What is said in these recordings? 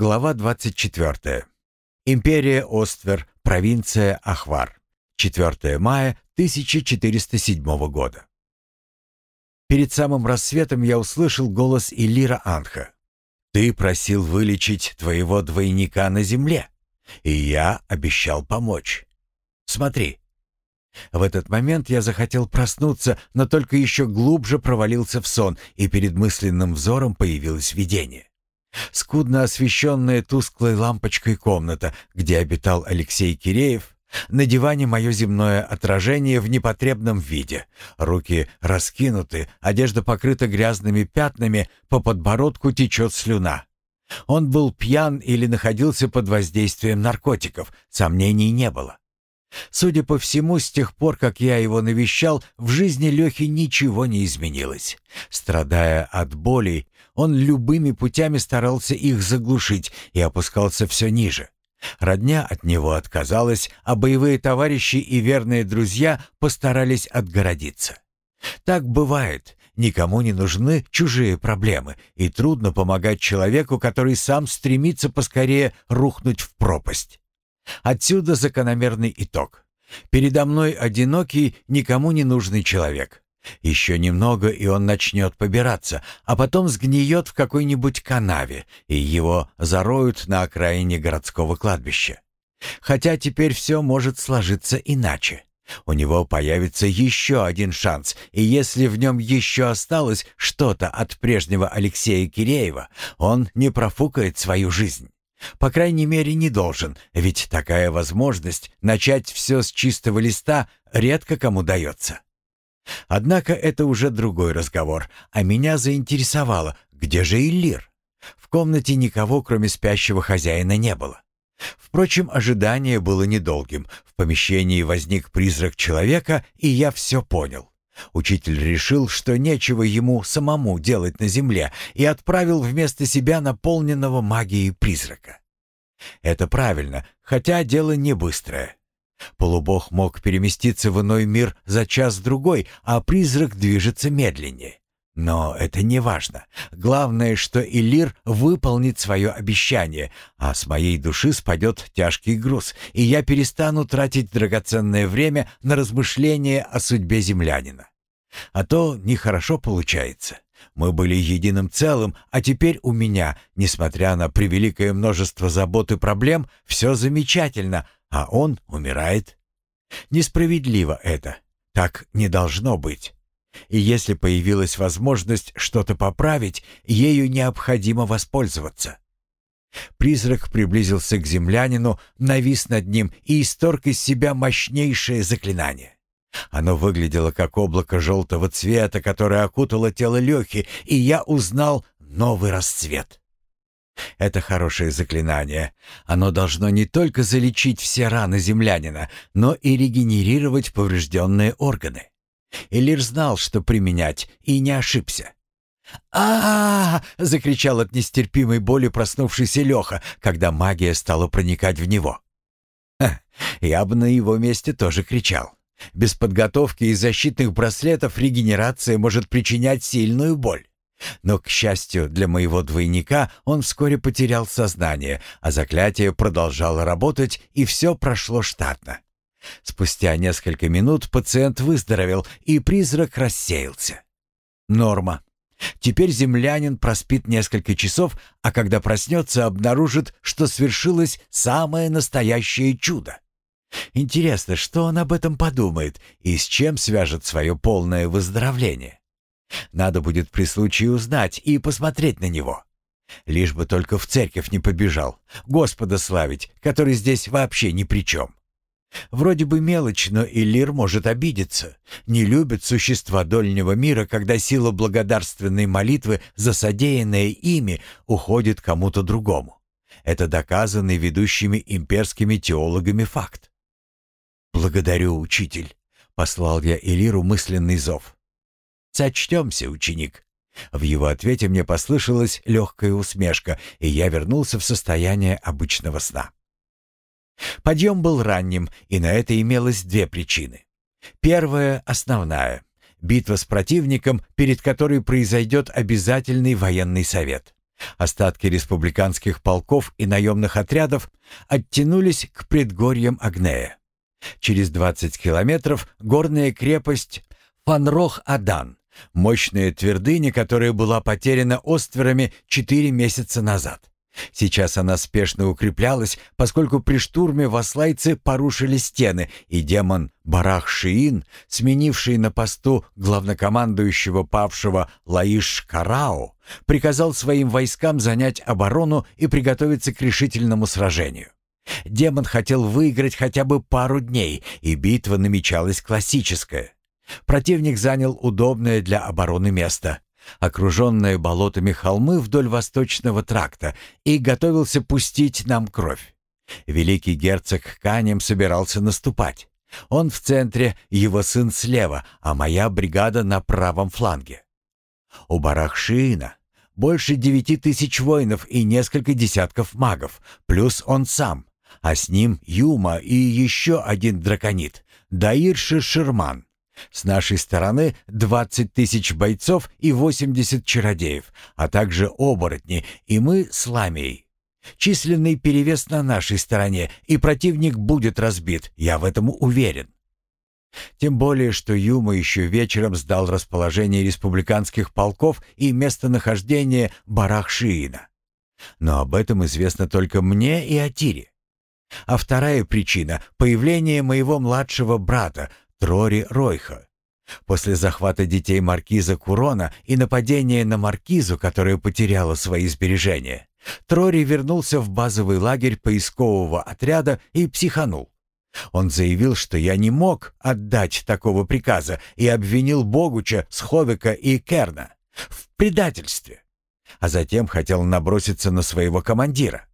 Глава 24. Империя Оствер, провинция Ахвар. 4 мая 1407 года. Перед самым рассветом я услышал голос Илира Анха. «Ты просил вылечить твоего двойника на земле, и я обещал помочь. Смотри». В этот момент я захотел проснуться, но только еще глубже провалился в сон, и перед мысленным взором появилось видение. Скудно освещенная тусклой лампочкой комната, где обитал Алексей Киреев, на диване мое земное отражение в непотребном виде. Руки раскинуты, одежда покрыта грязными пятнами, по подбородку течет слюна. Он был пьян или находился под воздействием наркотиков, сомнений не было. Судя по всему, с тех пор, как я его навещал, в жизни Лехи ничего не изменилось. Страдая от болей, он любыми путями старался их заглушить и опускался все ниже. Родня от него отказалась, а боевые товарищи и верные друзья постарались отгородиться. Так бывает, никому не нужны чужие проблемы, и трудно помогать человеку, который сам стремится поскорее рухнуть в пропасть. Отсюда закономерный итог. Передо мной одинокий, никому не нужный человек. Еще немного, и он начнет побираться, а потом сгниет в какой-нибудь канаве, и его зароют на окраине городского кладбища. Хотя теперь все может сложиться иначе. У него появится еще один шанс, и если в нем еще осталось что-то от прежнего Алексея Киреева, он не профукает свою жизнь. По крайней мере, не должен, ведь такая возможность начать все с чистого листа редко кому дается. Однако это уже другой разговор, а меня заинтересовало, где же Иллир? В комнате никого, кроме спящего хозяина, не было. Впрочем, ожидание было недолгим. В помещении возник призрак человека, и я все понял. Учитель решил, что нечего ему самому делать на земле, и отправил вместо себя наполненного магией призрака. Это правильно, хотя дело не быстрое. Полубог мог переместиться в иной мир за час-другой, а призрак движется медленнее. Но это не важно. Главное, что Илир выполнит свое обещание, а с моей души спадет тяжкий груз, и я перестану тратить драгоценное время на размышления о судьбе землянина. А то нехорошо получается. Мы были единым целым, а теперь у меня, несмотря на превеликое множество забот и проблем, все замечательно, а он умирает. Несправедливо это. Так не должно быть. И если появилась возможность что-то поправить, ею необходимо воспользоваться. Призрак приблизился к землянину, навис над ним и исторг из себя мощнейшее заклинание. Оно выглядело как облако желтого цвета, которое окутало тело Лехи, и я узнал новый расцвет. Это хорошее заклинание. Оно должно не только залечить все раны землянина, но и регенерировать поврежденные органы. Элир знал, что применять, и не ошибся. а, закричал от нестерпимой боли проснувшийся Леха, когда магия стала проникать в него. Ха, я бы на его месте тоже кричал. Без подготовки и защитных браслетов регенерация может причинять сильную боль. Но, к счастью для моего двойника, он вскоре потерял сознание, а заклятие продолжало работать, и все прошло штатно. Спустя несколько минут пациент выздоровел, и призрак рассеялся. Норма. Теперь землянин проспит несколько часов, а когда проснется, обнаружит, что свершилось самое настоящее чудо. Интересно, что он об этом подумает и с чем свяжет свое полное выздоровление. Надо будет при случае узнать и посмотреть на него. Лишь бы только в церковь не побежал, Господа славить, который здесь вообще ни при чем. Вроде бы мелочь, но Илир может обидеться. Не любят существа дольнего мира, когда сила благодарственной молитвы за содеянное ими уходит кому-то другому. Это доказанный ведущими имперскими теологами факт. «Благодарю, учитель», — послал я Элиру мысленный зов. «Сочтемся, ученик». В его ответе мне послышалась легкая усмешка, и я вернулся в состояние обычного сна. Подъем был ранним, и на это имелось две причины. Первая, основная — битва с противником, перед которой произойдет обязательный военный совет. Остатки республиканских полков и наемных отрядов оттянулись к предгорьям Агнея. Через 20 километров горная крепость Фанрох-Адан, мощная твердыня, которая была потеряна остверами 4 месяца назад. Сейчас она спешно укреплялась, поскольку при штурме васлайцы порушили стены, и демон Барах-Шиин, сменивший на посту главнокомандующего павшего Лаиш-Карао, приказал своим войскам занять оборону и приготовиться к решительному сражению. Демон хотел выиграть хотя бы пару дней, и битва намечалась классическая. Противник занял удобное для обороны место окруженные болотами холмы вдоль восточного тракта, и готовился пустить нам кровь. Великий герцог Канем собирался наступать. Он в центре, его сын слева, а моя бригада на правом фланге. У Барахшиина больше девяти тысяч воинов и несколько десятков магов, плюс он сам, а с ним Юма и еще один драконит, Даирши Ширман. С нашей стороны 20 тысяч бойцов и 80 чародеев, а также оборотни, и мы с Ламией. Численный перевес на нашей стороне, и противник будет разбит, я в этом уверен. Тем более, что Юма еще вечером сдал расположение республиканских полков и местонахождение Барахшиина. Но об этом известно только мне и Атире. А вторая причина — появление моего младшего брата, Трори Ройха. После захвата детей маркиза Курона и нападения на маркизу, которая потеряла свои сбережения, Трори вернулся в базовый лагерь поискового отряда и психанул. Он заявил, что я не мог отдать такого приказа и обвинил Богуча, Сховика и Керна в предательстве, а затем хотел наброситься на своего командира.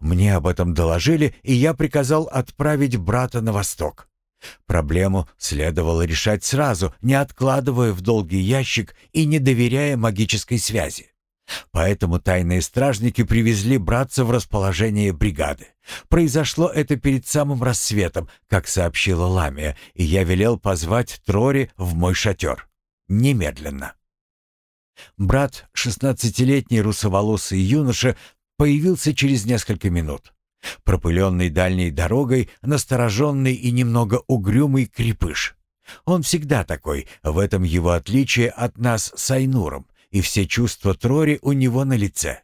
Мне об этом доложили, и я приказал отправить брата на восток. Проблему следовало решать сразу, не откладывая в долгий ящик и не доверяя магической связи. Поэтому тайные стражники привезли братца в расположение бригады. Произошло это перед самым рассветом, как сообщила Ламия, и я велел позвать Трори в мой шатер. Немедленно. Брат, шестнадцатилетний русоволосый юноша, появился через несколько минут. Пропыленный дальней дорогой, настороженный и немного угрюмый крепыш. Он всегда такой, в этом его отличие от нас с Айнуром, и все чувства Трори у него на лице.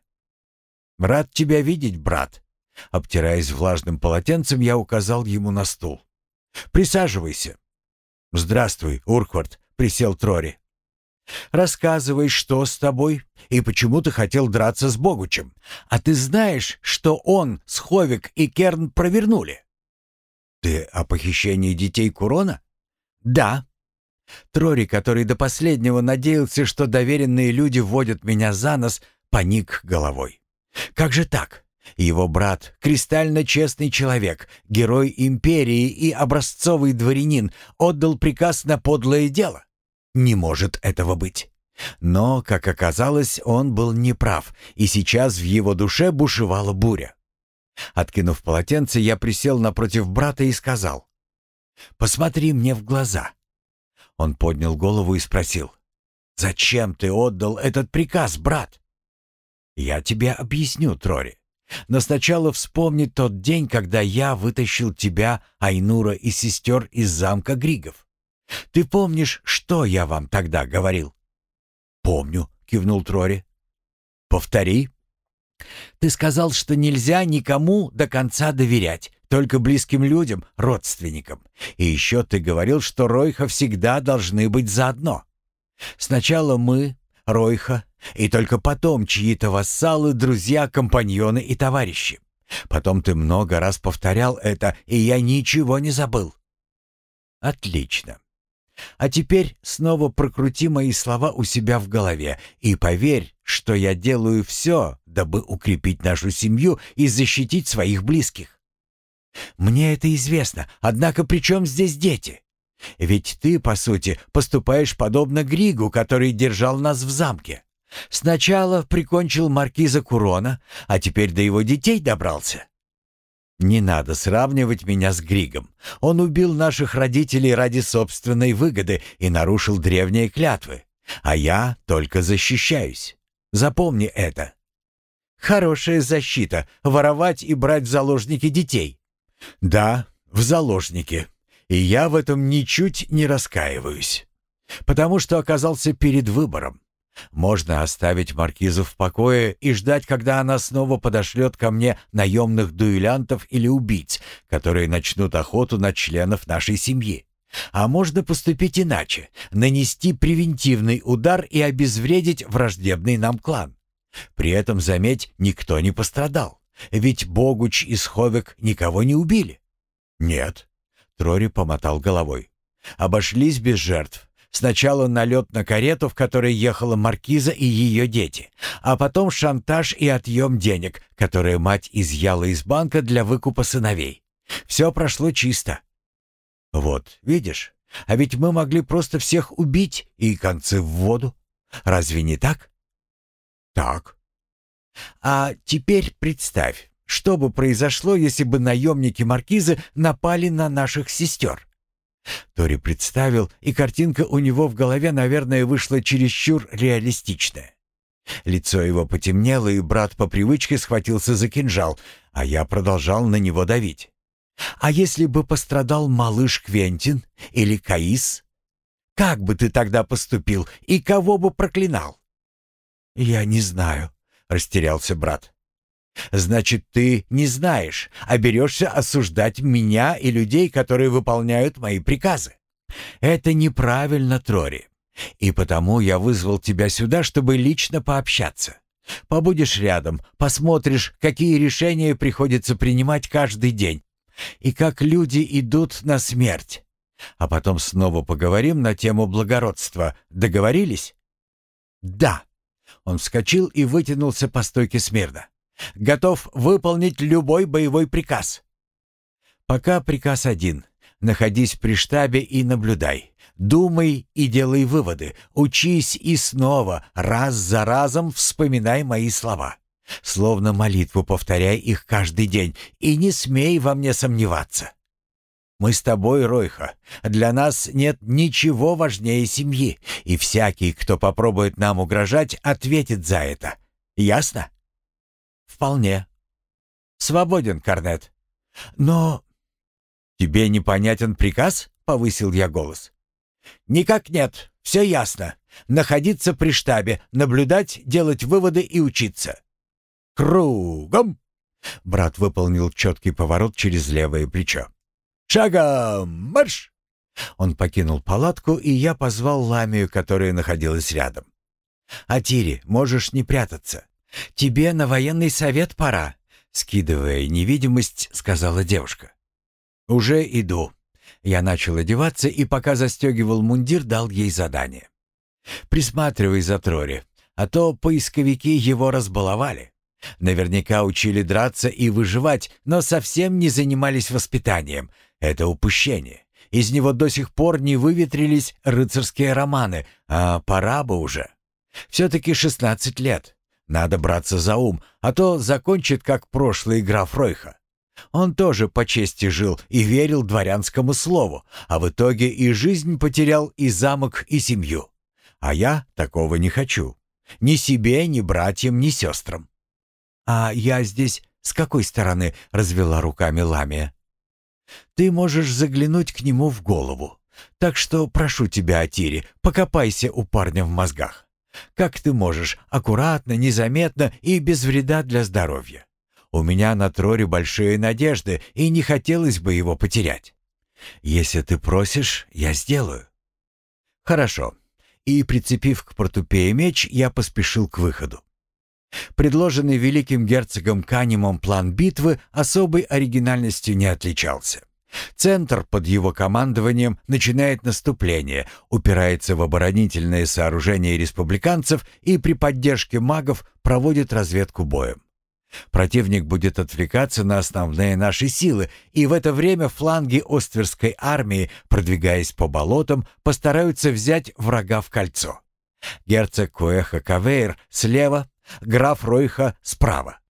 «Рад тебя видеть, брат!» Обтираясь влажным полотенцем, я указал ему на стул. «Присаживайся». «Здравствуй, Урквард», — присел Трори. Рассказывай, что с тобой и почему ты хотел драться с Богучем. А ты знаешь, что он, Сховик и Керн провернули?» «Ты о похищении детей Курона?» «Да». Трори, который до последнего надеялся, что доверенные люди вводят меня за нос, поник головой. «Как же так? Его брат, кристально честный человек, герой империи и образцовый дворянин, отдал приказ на подлое дело. Не может этого быть. Но, как оказалось, он был неправ, и сейчас в его душе бушевала буря. Откинув полотенце, я присел напротив брата и сказал, «Посмотри мне в глаза». Он поднял голову и спросил, «Зачем ты отдал этот приказ, брат?» «Я тебе объясню, Трори. Но сначала вспомни тот день, когда я вытащил тебя, Айнура и сестер из замка Григов. Ты помнишь, что я вам тогда говорил?» «Помню», — кивнул Трори. «Повтори». «Ты сказал, что нельзя никому до конца доверять, только близким людям, родственникам. И еще ты говорил, что Ройха всегда должны быть заодно. Сначала мы, Ройха, и только потом чьи-то вассалы, друзья, компаньоны и товарищи. Потом ты много раз повторял это, и я ничего не забыл». «Отлично. А теперь снова прокрути мои слова у себя в голове и поверь, что я делаю все, дабы укрепить нашу семью и защитить своих близких. Мне это известно, однако при чем здесь дети? Ведь ты, по сути, поступаешь подобно Григу, который держал нас в замке. Сначала прикончил маркиза Курона, а теперь до его детей добрался. Не надо сравнивать меня с Григом. Он убил наших родителей ради собственной выгоды и нарушил древние клятвы. А я только защищаюсь. Запомни это. Хорошая защита — воровать и брать в заложники детей. Да, в заложники. И я в этом ничуть не раскаиваюсь. Потому что оказался перед выбором. Можно оставить маркизу в покое и ждать, когда она снова подошлет ко мне наемных дуэлянтов или убийц, которые начнут охоту на членов нашей семьи. А можно поступить иначе, нанести превентивный удар и обезвредить враждебный нам клан. При этом, заметь, никто не пострадал, ведь Богуч и Сховик никого не убили. Нет, Трори помотал головой. Обошлись без жертв. Сначала налет на карету, в которой ехала маркиза и ее дети, а потом шантаж и отъем денег, которые мать изъяла из банка для выкупа сыновей. Все прошло чисто. Вот, видишь, а ведь мы могли просто всех убить и концы в воду. Разве не так? Так. А теперь представь, что бы произошло, если бы наемники Маркизы напали на наших сестер? Тори представил, и картинка у него в голове, наверное, вышла чересчур реалистичная. Лицо его потемнело, и брат по привычке схватился за кинжал, а я продолжал на него давить. А если бы пострадал малыш Квентин или Каис? Как бы ты тогда поступил и кого бы проклинал? Я не знаю, растерялся брат. Значит, ты не знаешь, а берешься осуждать меня и людей, которые выполняют мои приказы. Это неправильно, Трори. И потому я вызвал тебя сюда, чтобы лично пообщаться. Побудешь рядом, посмотришь, какие решения приходится принимать каждый день, и как люди идут на смерть. А потом снова поговорим на тему благородства. Договорились? Да. Он вскочил и вытянулся по стойке смирно. Готов выполнить любой боевой приказ. Пока приказ один. Находись при штабе и наблюдай. Думай и делай выводы. Учись и снова, раз за разом вспоминай мои слова. Словно молитву повторяй их каждый день и не смей во мне сомневаться. Мы с тобой, Ройха. Для нас нет ничего важнее семьи, и всякий, кто попробует нам угрожать, ответит за это. Ясно? Вполне. Свободен, Корнет. Но... Тебе непонятен приказ? Повысил я голос. Никак нет. Все ясно. Находиться при штабе, наблюдать, делать выводы и учиться. Кругом!» Брат выполнил четкий поворот через левое плечо. «Шагом марш!» Он покинул палатку, и я позвал Ламию, которая находилась рядом. «Атири, можешь не прятаться. Тебе на военный совет пора», — скидывая невидимость, сказала девушка. «Уже иду». Я начал одеваться и, пока застегивал мундир, дал ей задание. «Присматривай за Трори, а то поисковики его разбаловали. Наверняка учили драться и выживать, но совсем не занимались воспитанием. Это упущение. Из него до сих пор не выветрились рыцарские романы, а пора бы уже. Все-таки 16 лет. Надо браться за ум, а то закончит, как прошлый граф Ройха. Он тоже по чести жил и верил дворянскому слову, а в итоге и жизнь потерял, и замок, и семью. А я такого не хочу. Ни себе, ни братьям, ни сестрам. «А я здесь с какой стороны?» — развела руками Ламия. «Ты можешь заглянуть к нему в голову. Так что прошу тебя, Атири, покопайся у парня в мозгах. Как ты можешь, аккуратно, незаметно и без вреда для здоровья. У меня на Троре большие надежды, и не хотелось бы его потерять. Если ты просишь, я сделаю». «Хорошо». И, прицепив к портупее меч, я поспешил к выходу. Предложенный великим герцогом Канемом план битвы особой оригинальностью не отличался. Центр под его командованием начинает наступление, упирается в оборонительные сооружения республиканцев и при поддержке магов проводит разведку боем. Противник будет отвлекаться на основные наши силы, и в это время фланги Остверской армии, продвигаясь по болотам, постараются взять врага в кольцо. Герцог Куэха Кавейр слева, граф Ройха справа.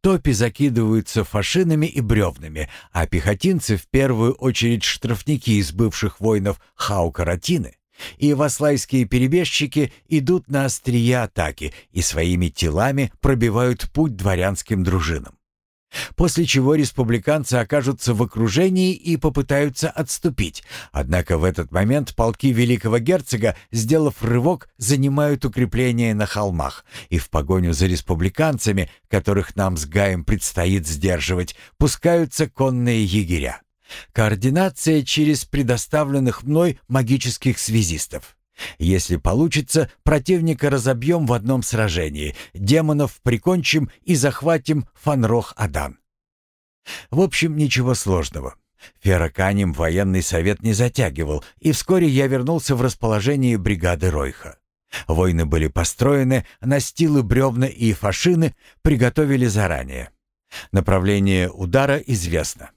Топи закидываются фашинами и бревнами, а пехотинцы, в первую очередь штрафники из бывших воинов Хау-Каратины, и васлайские перебежчики идут на острие атаки и своими телами пробивают путь дворянским дружинам. После чего республиканцы окажутся в окружении и попытаются отступить. Однако в этот момент полки великого герцога, сделав рывок, занимают укрепления на холмах и в погоню за республиканцами, которых нам с Гаем предстоит сдерживать, пускаются конные егеря. Координация через предоставленных мной магических связистов. Если получится, противника разобьем в одном сражении, демонов прикончим и захватим Фанрох-Адан. В общем, ничего сложного. Ферраканем военный совет не затягивал, и вскоре я вернулся в расположение бригады Ройха. Войны были построены, настилы, бревна и фашины приготовили заранее. Направление удара известно.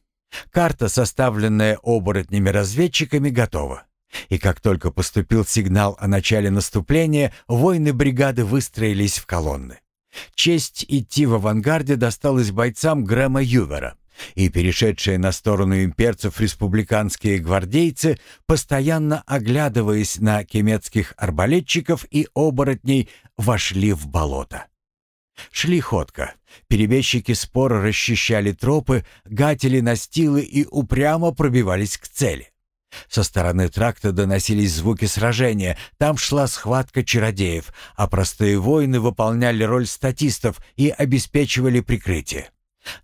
Карта, составленная оборотнями-разведчиками, готова. И как только поступил сигнал о начале наступления, воины бригады выстроились в колонны. Честь идти в авангарде досталась бойцам Грэма Ювера, и перешедшие на сторону имперцев республиканские гвардейцы, постоянно оглядываясь на кемецких арбалетчиков и оборотней, вошли в болото. Шли ходко. Перебежчики споро расчищали тропы, гатили настилы и упрямо пробивались к цели. Со стороны тракта доносились звуки сражения, там шла схватка чародеев, а простые воины выполняли роль статистов и обеспечивали прикрытие.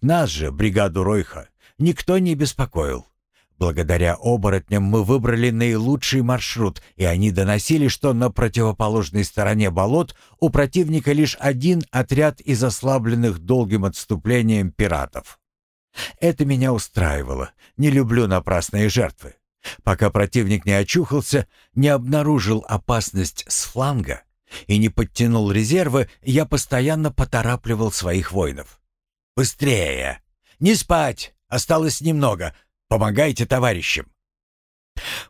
Нас же, бригаду Ройха, никто не беспокоил. Благодаря оборотням мы выбрали наилучший маршрут, и они доносили, что на противоположной стороне болот у противника лишь один отряд из ослабленных долгим отступлением пиратов. Это меня устраивало. Не люблю напрасные жертвы. Пока противник не очухался, не обнаружил опасность с фланга и не подтянул резервы, я постоянно поторапливал своих воинов. «Быстрее! Не спать! Осталось немного! Помогайте товарищам!»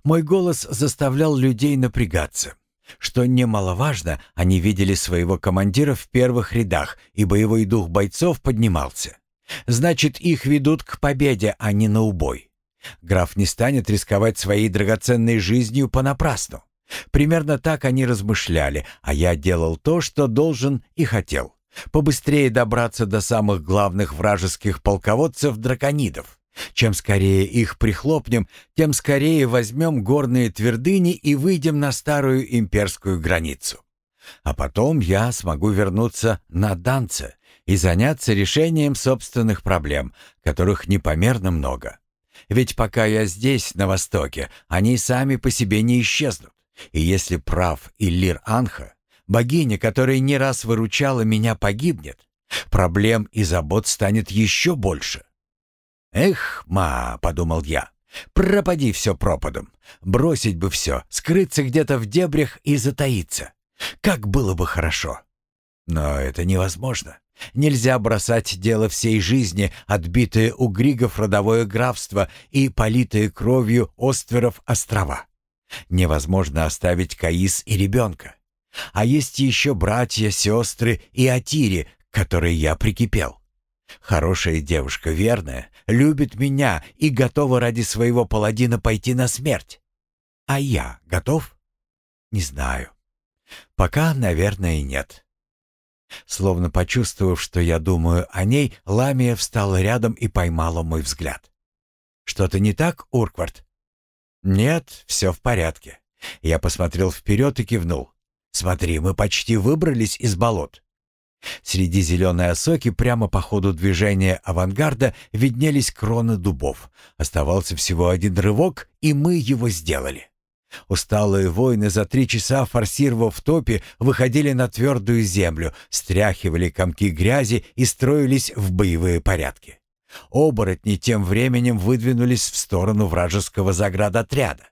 Мой голос заставлял людей напрягаться. Что немаловажно, они видели своего командира в первых рядах, и боевой дух бойцов поднимался. Значит, их ведут к победе, а не на убой. Граф не станет рисковать своей драгоценной жизнью понапрасну. Примерно так они размышляли, а я делал то, что должен и хотел. Побыстрее добраться до самых главных вражеских полководцев-драконидов. Чем скорее их прихлопнем, тем скорее возьмем горные твердыни и выйдем на старую имперскую границу. А потом я смогу вернуться на Данце и заняться решением собственных проблем, которых непомерно много. Ведь пока я здесь, на Востоке, они сами по себе не исчезнут. И если прав Иллир Анха, богиня, которая не раз выручала меня, погибнет, проблем и забот станет еще больше. «Эх, ма», — подумал я, — «пропади все пропадом. Бросить бы все, скрыться где-то в дебрях и затаиться. Как было бы хорошо». Но это невозможно. Нельзя бросать дело всей жизни, отбитое у григов родовое графство и политые кровью остверов острова. Невозможно оставить Каис и ребенка. А есть еще братья, сестры и Атири, к которой я прикипел. Хорошая девушка, верная, любит меня и готова ради своего паладина пойти на смерть. А я готов? Не знаю. Пока, наверное, нет. Словно почувствовав, что я думаю о ней, Ламия встала рядом и поймала мой взгляд. «Что-то не так, Урквард?» «Нет, все в порядке». Я посмотрел вперед и кивнул. «Смотри, мы почти выбрались из болот». Среди зеленой осоки прямо по ходу движения авангарда виднелись кроны дубов. Оставался всего один рывок, и мы его сделали. Усталые воины за три часа, форсировав топи, выходили на твердую землю, стряхивали комки грязи и строились в боевые порядки. Оборотни тем временем выдвинулись в сторону вражеского заградотряда.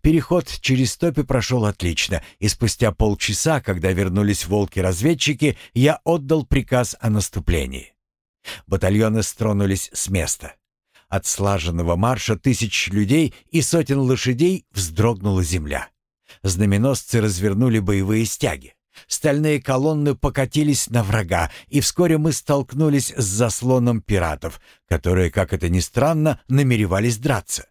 Переход через топи прошел отлично, и спустя полчаса, когда вернулись волки-разведчики, я отдал приказ о наступлении. Батальоны стронулись с места. От слаженного марша тысяч людей и сотен лошадей вздрогнула земля. Знаменосцы развернули боевые стяги. Стальные колонны покатились на врага, и вскоре мы столкнулись с заслоном пиратов, которые, как это ни странно, намеревались драться.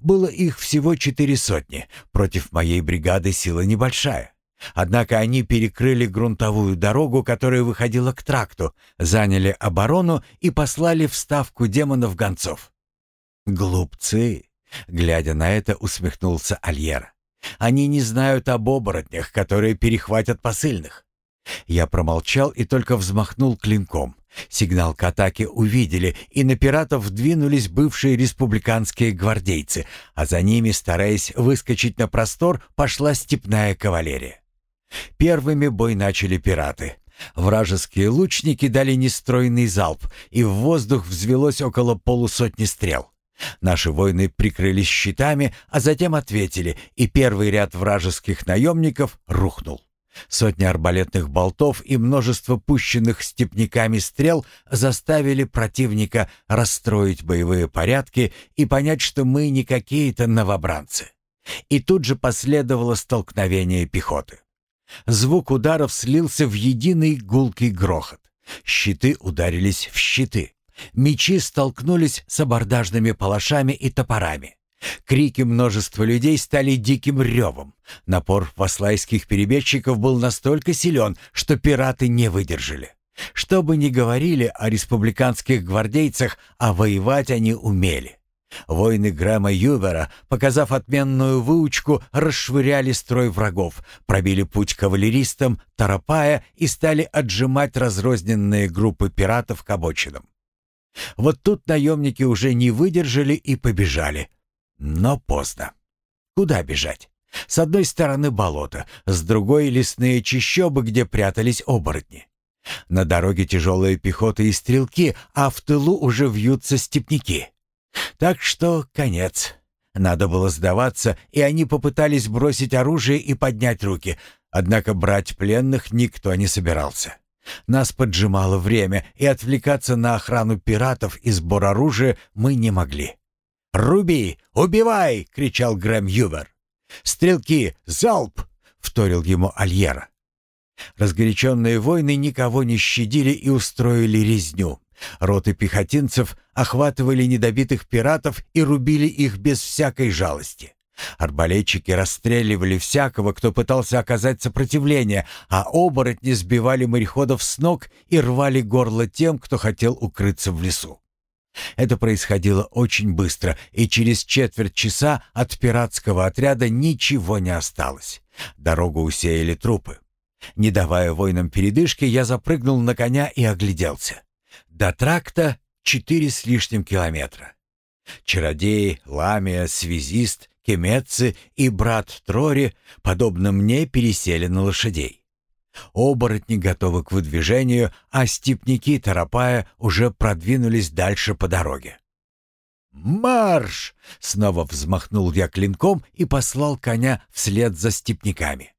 Было их всего четыре сотни, против моей бригады сила небольшая. Однако они перекрыли грунтовую дорогу, которая выходила к тракту, заняли оборону и послали в ставку демонов-гонцов. «Глупцы!» — глядя на это, усмехнулся Альера. «Они не знают об оборотнях, которые перехватят посыльных». Я промолчал и только взмахнул клинком. Сигнал к атаке увидели, и на пиратов двинулись бывшие республиканские гвардейцы, а за ними, стараясь выскочить на простор, пошла степная кавалерия. Первыми бой начали пираты. Вражеские лучники дали нестройный залп, и в воздух взвелось около полусотни стрел. Наши воины прикрылись щитами, а затем ответили, и первый ряд вражеских наемников рухнул. Сотни арбалетных болтов и множество пущенных степняками стрел заставили противника расстроить боевые порядки и понять, что мы не какие-то новобранцы. И тут же последовало столкновение пехоты. Звук ударов слился в единый гулкий грохот. Щиты ударились в щиты. Мечи столкнулись с абордажными палашами и топорами. Крики множества людей стали диким ревом. Напор васлайских перебежчиков был настолько силен, что пираты не выдержали. Что бы ни говорили о республиканских гвардейцах, а воевать они умели. Воины Грэма Ювера, показав отменную выучку, расшвыряли строй врагов, пробили путь кавалеристам, торопая и стали отжимать разрозненные группы пиратов к обочинам. Вот тут наемники уже не выдержали и побежали. Но поздно. Куда бежать? С одной стороны болото, с другой — лесные чащобы, где прятались оборотни. На дороге тяжелая пехота и стрелки, а в тылу уже вьются степняки. Так что конец. Надо было сдаваться, и они попытались бросить оружие и поднять руки, однако брать пленных никто не собирался. Нас поджимало время, и отвлекаться на охрану пиратов и сбор оружия мы не могли. «Руби! Убивай!» — кричал Грэм Ювер. «Стрелки! Залп!» — вторил ему Альера. Разгоряченные войны никого не щадили и устроили резню. Роты пехотинцев охватывали недобитых пиратов и рубили их без всякой жалости. Арбалетчики расстреливали всякого, кто пытался оказать сопротивление, а оборотни сбивали мореходов с ног и рвали горло тем, кто хотел укрыться в лесу. Это происходило очень быстро, и через четверть часа от пиратского отряда ничего не осталось. Дорогу усеяли трупы. Не давая воинам передышки, я запрыгнул на коня и огляделся. До тракта четыре с лишним километра. Чародеи, ламия, связист, кеметцы и брат Трори, подобно мне, пересели на лошадей. Оборотни готовы к выдвижению, а степняки, торопая, уже продвинулись дальше по дороге. «Марш!» — снова взмахнул я клинком и послал коня вслед за степняками.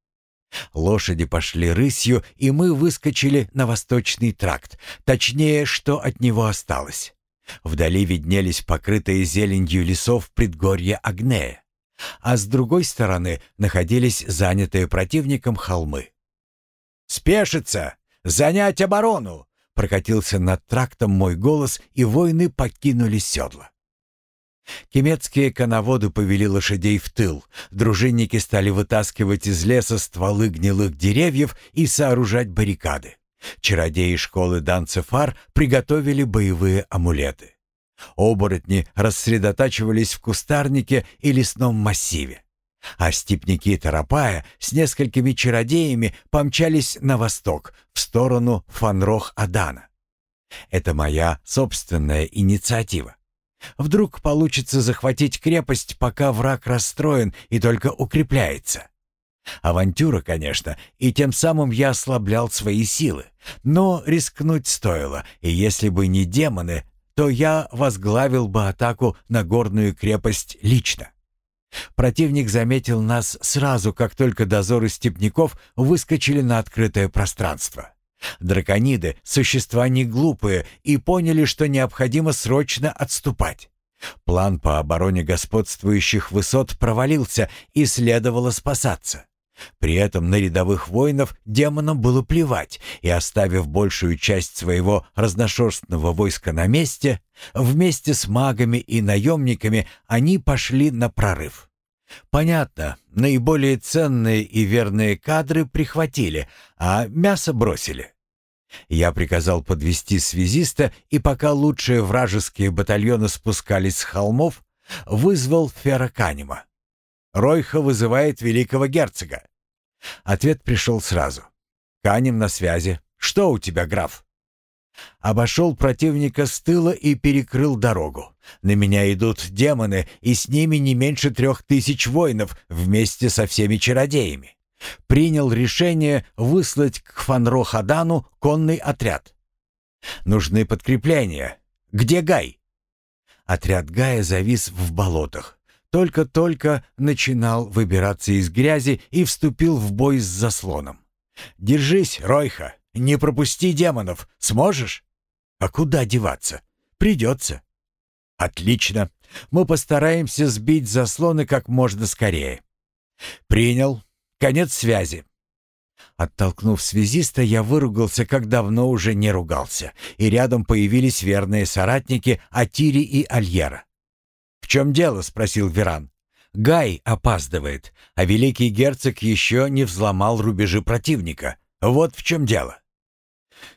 Лошади пошли рысью, и мы выскочили на восточный тракт, точнее, что от него осталось. Вдали виднелись покрытые зеленью лесов предгорья Агнея, а с другой стороны находились занятые противником холмы. «Спешиться! Занять оборону!» Прокатился над трактом мой голос, и воины покинули седла. Кемецкие коноводы повели лошадей в тыл. Дружинники стали вытаскивать из леса стволы гнилых деревьев и сооружать баррикады. Чародеи школы Данцефар приготовили боевые амулеты. Оборотни рассредотачивались в кустарнике и лесном массиве. А степники Тарапая с несколькими чародеями помчались на восток, в сторону Фанрох-Адана. Это моя собственная инициатива. Вдруг получится захватить крепость, пока враг расстроен и только укрепляется. Авантюра, конечно, и тем самым я ослаблял свои силы. Но рискнуть стоило, и если бы не демоны, то я возглавил бы атаку на горную крепость лично. Противник заметил нас сразу, как только дозоры степняков выскочили на открытое пространство. Дракониды — существа не глупые и поняли, что необходимо срочно отступать. План по обороне господствующих высот провалился и следовало спасаться. При этом на рядовых воинов демонам было плевать, и оставив большую часть своего разношерстного войска на месте, вместе с магами и наемниками они пошли на прорыв. Понятно, наиболее ценные и верные кадры прихватили, а мясо бросили. Я приказал подвести связиста, и пока лучшие вражеские батальоны спускались с холмов, вызвал Ферраканима. Ройха вызывает великого герцога. Ответ пришел сразу. Канем на связи. Что у тебя, граф? Обошел противника с тыла и перекрыл дорогу. На меня идут демоны, и с ними не меньше трех тысяч воинов вместе со всеми чародеями. Принял решение выслать к Фанро-Хадану конный отряд. Нужны подкрепления. Где Гай? Отряд Гая завис в болотах. Только-только начинал выбираться из грязи и вступил в бой с заслоном. «Держись, Ройха, не пропусти демонов. Сможешь?» «А куда деваться? Придется». «Отлично. Мы постараемся сбить заслоны как можно скорее». «Принял. Конец связи». Оттолкнув связиста, я выругался, как давно уже не ругался, и рядом появились верные соратники Атири и Альера. «В чем дело?» — спросил Веран. «Гай опаздывает, а великий герцог еще не взломал рубежи противника. Вот в чем дело».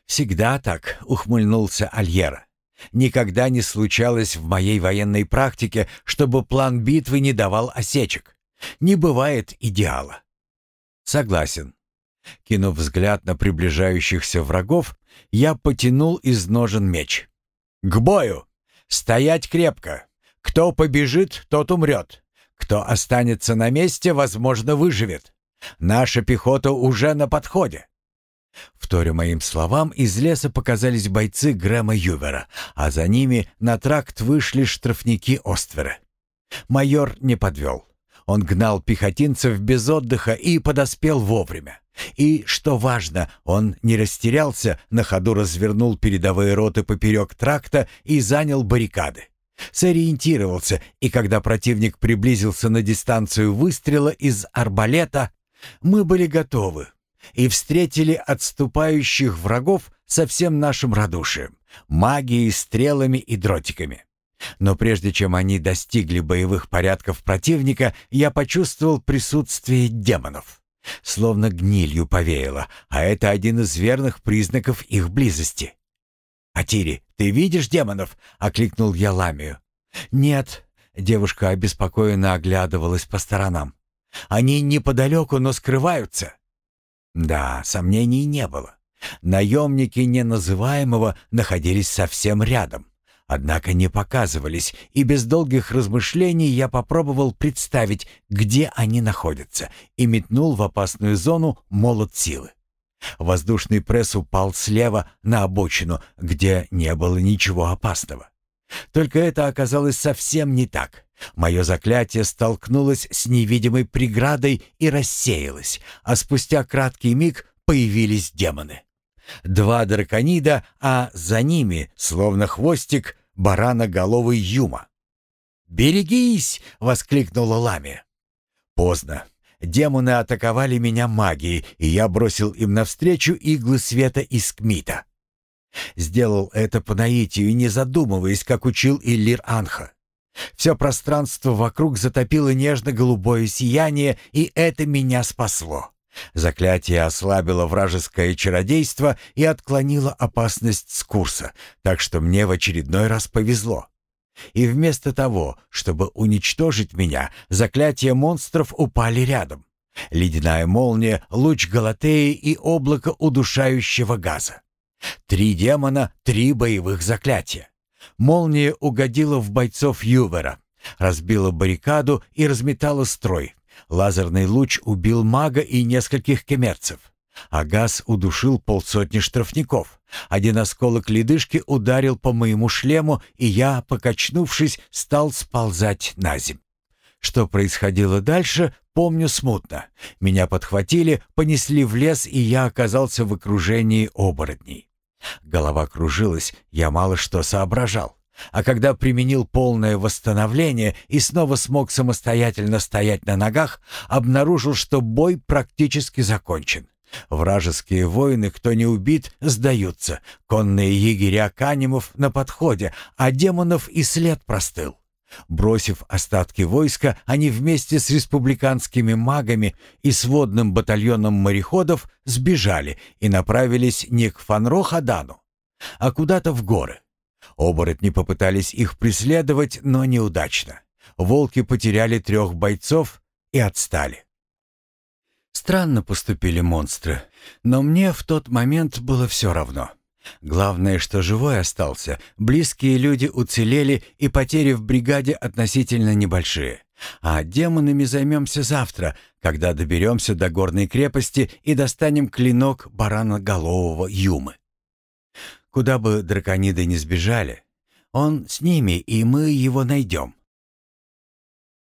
«Всегда так», — ухмыльнулся Альера. «Никогда не случалось в моей военной практике, чтобы план битвы не давал осечек. Не бывает идеала». «Согласен». Кинув взгляд на приближающихся врагов, я потянул из ножен меч. «К бою! Стоять крепко! Кто побежит, тот умрет. Кто останется на месте, возможно, выживет. Наша пехота уже на подходе. Вторя моим словам, из леса показались бойцы Грэма Ювера, а за ними на тракт вышли штрафники Оствера. Майор не подвел. Он гнал пехотинцев без отдыха и подоспел вовремя. И, что важно, он не растерялся, на ходу развернул передовые роты поперек тракта и занял баррикады. Сориентировался, и когда противник приблизился на дистанцию выстрела из арбалета, мы были готовы и встретили отступающих врагов со всем нашим радушием, магией, стрелами и дротиками. Но прежде чем они достигли боевых порядков противника, я почувствовал присутствие демонов. Словно гнилью повеяло, а это один из верных признаков их близости. «Атири, ты видишь демонов?» — окликнул я Ламию. «Нет». Девушка обеспокоенно оглядывалась по сторонам. «Они неподалеку, но скрываются». Да, сомнений не было. Наемники неназываемого находились совсем рядом. Однако не показывались, и без долгих размышлений я попробовал представить, где они находятся, и метнул в опасную зону молот силы. Воздушный пресс упал слева на обочину, где не было ничего опасного. Только это оказалось совсем не так. Мое заклятие столкнулось с невидимой преградой и рассеялось, а спустя краткий миг появились демоны. Два драконида, а за ними, словно хвостик, барана-головый Юма. «Берегись!» — воскликнула Лами. Поздно. Демоны атаковали меня магией, и я бросил им навстречу иглы света из Кмита. Сделал это по наитию, не задумываясь, как учил Иллир Анха. Все пространство вокруг затопило нежно-голубое сияние, и это меня спасло. Заклятие ослабило вражеское чародейство и отклонило опасность с курса, так что мне в очередной раз повезло. И вместо того, чтобы уничтожить меня, заклятия монстров упали рядом. Ледяная молния, луч Галатеи и облако удушающего газа. Три демона, три боевых заклятия. Молния угодила в бойцов Ювера, разбила баррикаду и разметала строй. Лазерный луч убил мага и нескольких кемерцев. А газ удушил полсотни штрафников. Один осколок ледышки ударил по моему шлему, и я, покачнувшись, стал сползать на земь. Что происходило дальше, помню смутно. Меня подхватили, понесли в лес, и я оказался в окружении оборотней. Голова кружилась, я мало что соображал. А когда применил полное восстановление и снова смог самостоятельно стоять на ногах, обнаружил, что бой практически закончен. Вражеские воины, кто не убит, сдаются. Конные егеря Канимов на подходе, а демонов и след простыл. Бросив остатки войска, они вместе с республиканскими магами и сводным батальоном мореходов сбежали и направились не к Фанрохадану, а куда-то в горы. Оборотни попытались их преследовать, но неудачно. Волки потеряли трех бойцов и отстали. Странно поступили монстры, но мне в тот момент было все равно. Главное, что живой остался, близкие люди уцелели, и потери в бригаде относительно небольшие. А демонами займемся завтра, когда доберемся до горной крепости и достанем клинок бараноголового Юмы. Куда бы дракониды не сбежали, он с ними, и мы его найдем.